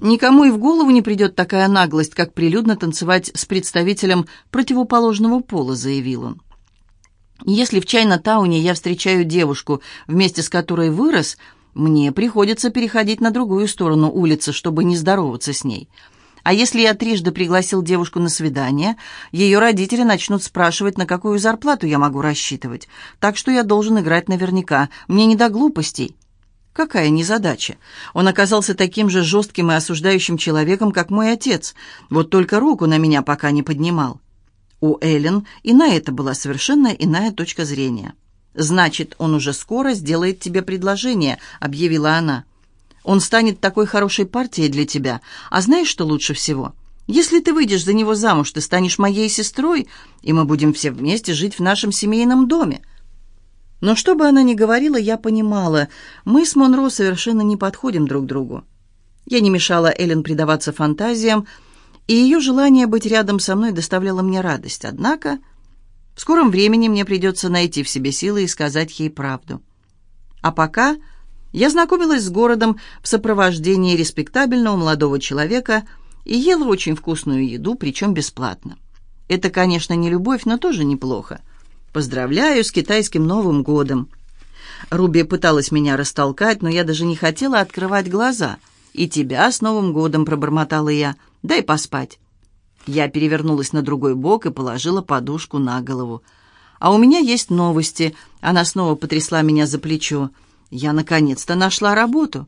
Никому и в голову не придет такая наглость, как прилюдно танцевать с представителем противоположного пола, заявил он. Если в Чайна-тауне я встречаю девушку, вместе с которой вырос, мне приходится переходить на другую сторону улицы, чтобы не здороваться с ней. А если я трижды пригласил девушку на свидание, ее родители начнут спрашивать, на какую зарплату я могу рассчитывать. Так что я должен играть наверняка. Мне не до глупостей. Какая незадача. Он оказался таким же жестким и осуждающим человеком, как мой отец. Вот только руку на меня пока не поднимал. У Эллен и на это была совершенно иная точка зрения. «Значит, он уже скоро сделает тебе предложение», — объявила она. «Он станет такой хорошей партией для тебя. А знаешь, что лучше всего? Если ты выйдешь за него замуж, ты станешь моей сестрой, и мы будем все вместе жить в нашем семейном доме. Но что бы она ни говорила, я понимала, мы с Монро совершенно не подходим друг другу. Я не мешала Эллен предаваться фантазиям, и ее желание быть рядом со мной доставляло мне радость. Однако в скором времени мне придется найти в себе силы и сказать ей правду. А пока я знакомилась с городом в сопровождении респектабельного молодого человека и ела очень вкусную еду, причем бесплатно. Это, конечно, не любовь, но тоже неплохо. Поздравляю с китайским Новым годом. Руби пыталась меня растолкать, но я даже не хотела открывать глаза. «И тебя с Новым годом», — пробормотала я. «Дай поспать». Я перевернулась на другой бок и положила подушку на голову. «А у меня есть новости». Она снова потрясла меня за плечо. «Я наконец-то нашла работу».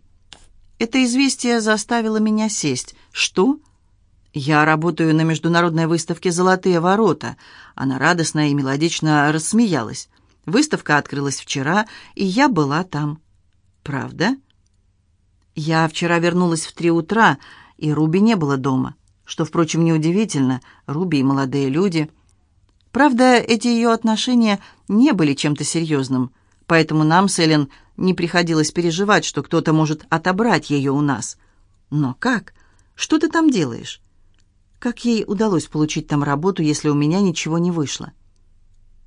Это известие заставило меня сесть. «Что?» «Я работаю на международной выставке «Золотые ворота». Она радостно и мелодично рассмеялась. Выставка открылась вчера, и я была там. «Правда?» «Я вчера вернулась в три утра, и Руби не было дома. Что, впрочем, неудивительно. Руби и молодые люди». Правда, эти ее отношения не были чем-то серьезным, поэтому нам с Эллен не приходилось переживать, что кто-то может отобрать ее у нас. Но как? Что ты там делаешь? Как ей удалось получить там работу, если у меня ничего не вышло?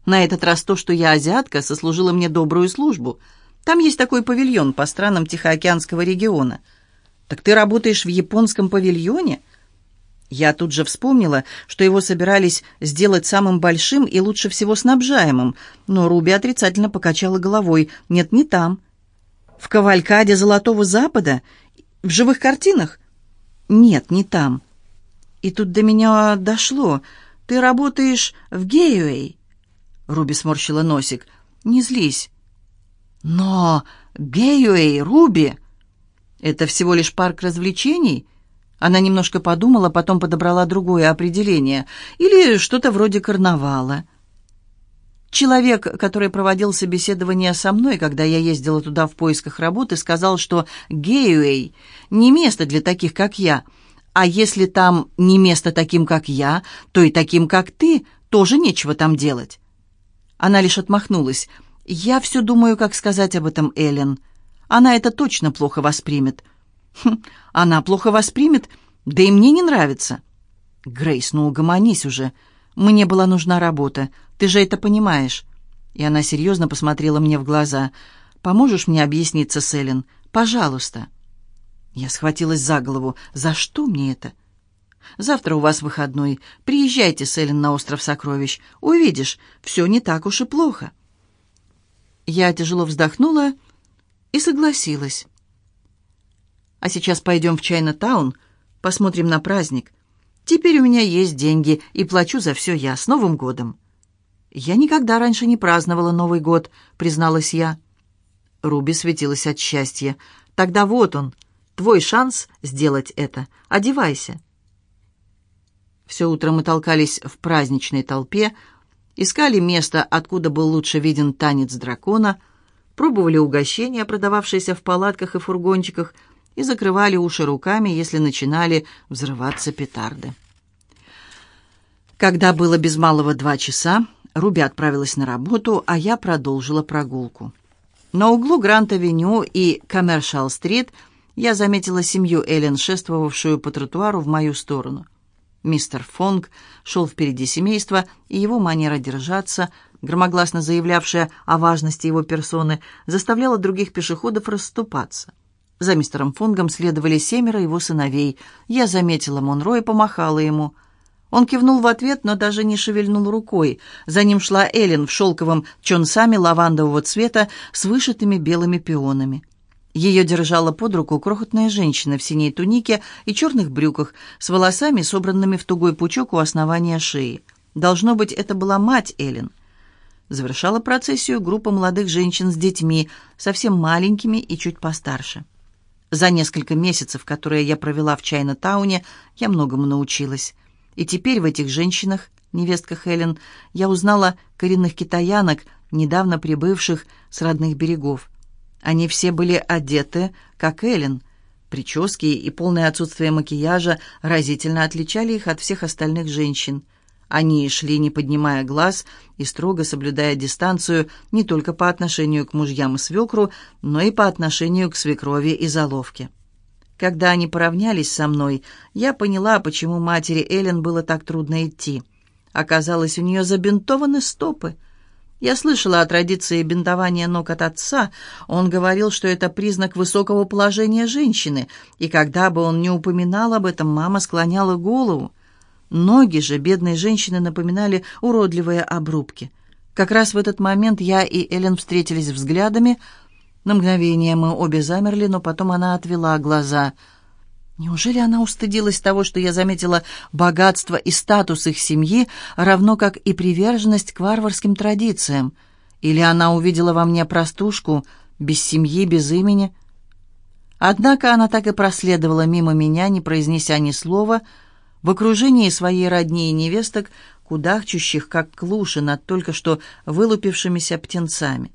На этот раз то, что я азиатка, сослужило мне добрую службу. Там есть такой павильон по странам Тихоокеанского региона. Так ты работаешь в японском павильоне? Я тут же вспомнила, что его собирались сделать самым большим и лучше всего снабжаемым, но Руби отрицательно покачала головой. Нет, не там. В Кавалькаде Золотого Запада? В живых картинах? Нет, не там. И тут до меня дошло. Ты работаешь в Геюэй. Руби сморщила носик. Не злись. Но Геюэй, Руби, это всего лишь парк развлечений? Она немножко подумала, потом подобрала другое определение. Или что-то вроде карнавала. Человек, который проводил собеседование со мной, когда я ездила туда в поисках работы, сказал, что Геюэй не место для таких, как я — а если там не место таким, как я, то и таким, как ты, тоже нечего там делать. Она лишь отмахнулась. Я все думаю, как сказать об этом Эллен. Она это точно плохо воспримет. Хм, она плохо воспримет, да и мне не нравится. Грейс, ну угомонись уже. Мне была нужна работа. Ты же это понимаешь. И она серьезно посмотрела мне в глаза. Поможешь мне объясниться с Эллен? Пожалуйста. Я схватилась за голову. «За что мне это?» «Завтра у вас выходной. Приезжайте, Селин, на остров Сокровищ. Увидишь, все не так уж и плохо». Я тяжело вздохнула и согласилась. «А сейчас пойдем в Чайна-таун, посмотрим на праздник. Теперь у меня есть деньги, и плачу за все я. С Новым годом!» «Я никогда раньше не праздновала Новый год», — призналась я. Руби светилась от счастья. «Тогда вот он, Твой шанс сделать это. Одевайся». Все утро мы толкались в праздничной толпе, искали место, откуда был лучше виден танец дракона, пробовали угощения, продававшиеся в палатках и фургончиках, и закрывали уши руками, если начинали взрываться петарды. Когда было без малого два часа, Руби отправилась на работу, а я продолжила прогулку. На углу Грант-авеню и Коммершал-стрит – я заметила семью Эллен, шествовавшую по тротуару в мою сторону. Мистер Фонг шел впереди семейства, и его манера держаться, громогласно заявлявшая о важности его персоны, заставляла других пешеходов расступаться. За мистером Фунгом следовали семеро его сыновей. Я заметила Монро и помахала ему. Он кивнул в ответ, но даже не шевельнул рукой. За ним шла Эллен в шелковом чонсаме лавандового цвета с вышитыми белыми пионами. Ее держала под руку крохотная женщина в синей тунике и черных брюках, с волосами, собранными в тугой пучок у основания шеи. Должно быть, это была мать Эллен. Завершала процессию группа молодых женщин с детьми, совсем маленькими и чуть постарше. За несколько месяцев, которые я провела в Чайна-тауне, я многому научилась. И теперь в этих женщинах, невестках Эллен, я узнала коренных китаянок, недавно прибывших с родных берегов. Они все были одеты, как Эллен. Прически и полное отсутствие макияжа разительно отличали их от всех остальных женщин. Они шли, не поднимая глаз и строго соблюдая дистанцию не только по отношению к мужьям и свекру, но и по отношению к свекрови и заловке. Когда они поравнялись со мной, я поняла, почему матери Эллен было так трудно идти. Оказалось, у нее забинтованы стопы. Я слышала о традиции бинтования ног от отца. Он говорил, что это признак высокого положения женщины, и когда бы он не упоминал об этом, мама склоняла голову. Ноги же бедной женщины напоминали уродливые обрубки. Как раз в этот момент я и Эллен встретились взглядами. На мгновение мы обе замерли, но потом она отвела глаза. Неужели она устыдилась того, что я заметила богатство и статус их семьи, равно как и приверженность к варварским традициям? Или она увидела во мне простушку, без семьи, без имени? Однако она так и проследовала мимо меня, не произнеся ни слова, — в окружении своей родни и невесток, кудахчущих, как клуши над только что вылупившимися птенцами.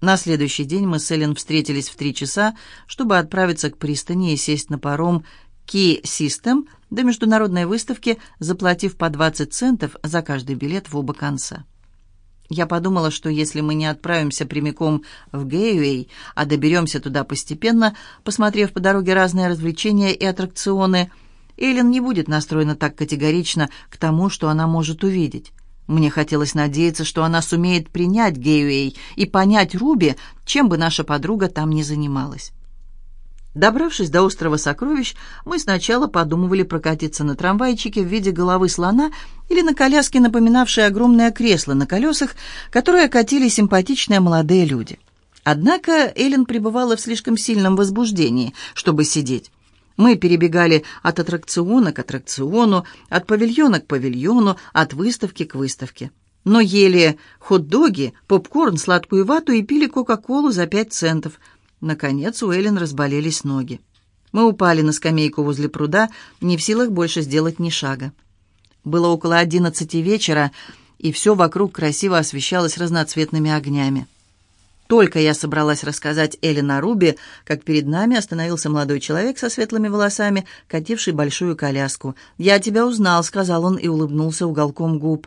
На следующий день мы с Эллен встретились в три часа, чтобы отправиться к пристани и сесть на паром Key System до международной выставки, заплатив по 20 центов за каждый билет в оба конца. Я подумала, что если мы не отправимся прямиком в Гейуэй, а доберемся туда постепенно, посмотрев по дороге разные развлечения и аттракционы – Эллен не будет настроена так категорично к тому, что она может увидеть. Мне хотелось надеяться, что она сумеет принять Гейуэй и понять Руби, чем бы наша подруга там ни занималась. Добравшись до острова Сокровищ, мы сначала подумывали прокатиться на трамвайчике в виде головы слона или на коляске, напоминавшей огромное кресло на колесах, которое катили симпатичные молодые люди. Однако Эллен пребывала в слишком сильном возбуждении, чтобы сидеть. Мы перебегали от аттракциона к аттракциону, от павильона к павильону, от выставки к выставке. Но ели хот-доги, попкорн, сладкую вату и пили кока-колу за пять центов. Наконец у Эллен разболелись ноги. Мы упали на скамейку возле пруда, не в силах больше сделать ни шага. Было около одиннадцати вечера, и все вокруг красиво освещалось разноцветными огнями. Только я собралась рассказать Эллен Руби, как перед нами остановился молодой человек со светлыми волосами, кативший большую коляску. «Я тебя узнал», — сказал он и улыбнулся уголком губ.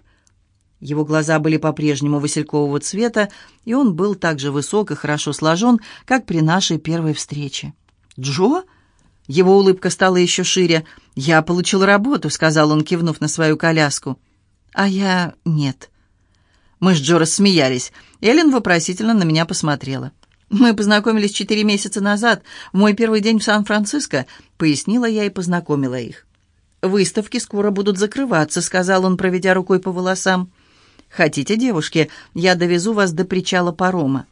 Его глаза были по-прежнему василькового цвета, и он был так же высок и хорошо сложен, как при нашей первой встрече. «Джо?» Его улыбка стала еще шире. «Я получил работу», — сказал он, кивнув на свою коляску. «А я нет». Мы с Джо рассмеялись. Эллен вопросительно на меня посмотрела. «Мы познакомились четыре месяца назад, в мой первый день в Сан-Франциско», — пояснила я и познакомила их. «Выставки скоро будут закрываться», — сказал он, проведя рукой по волосам. «Хотите, девушки, я довезу вас до причала парома».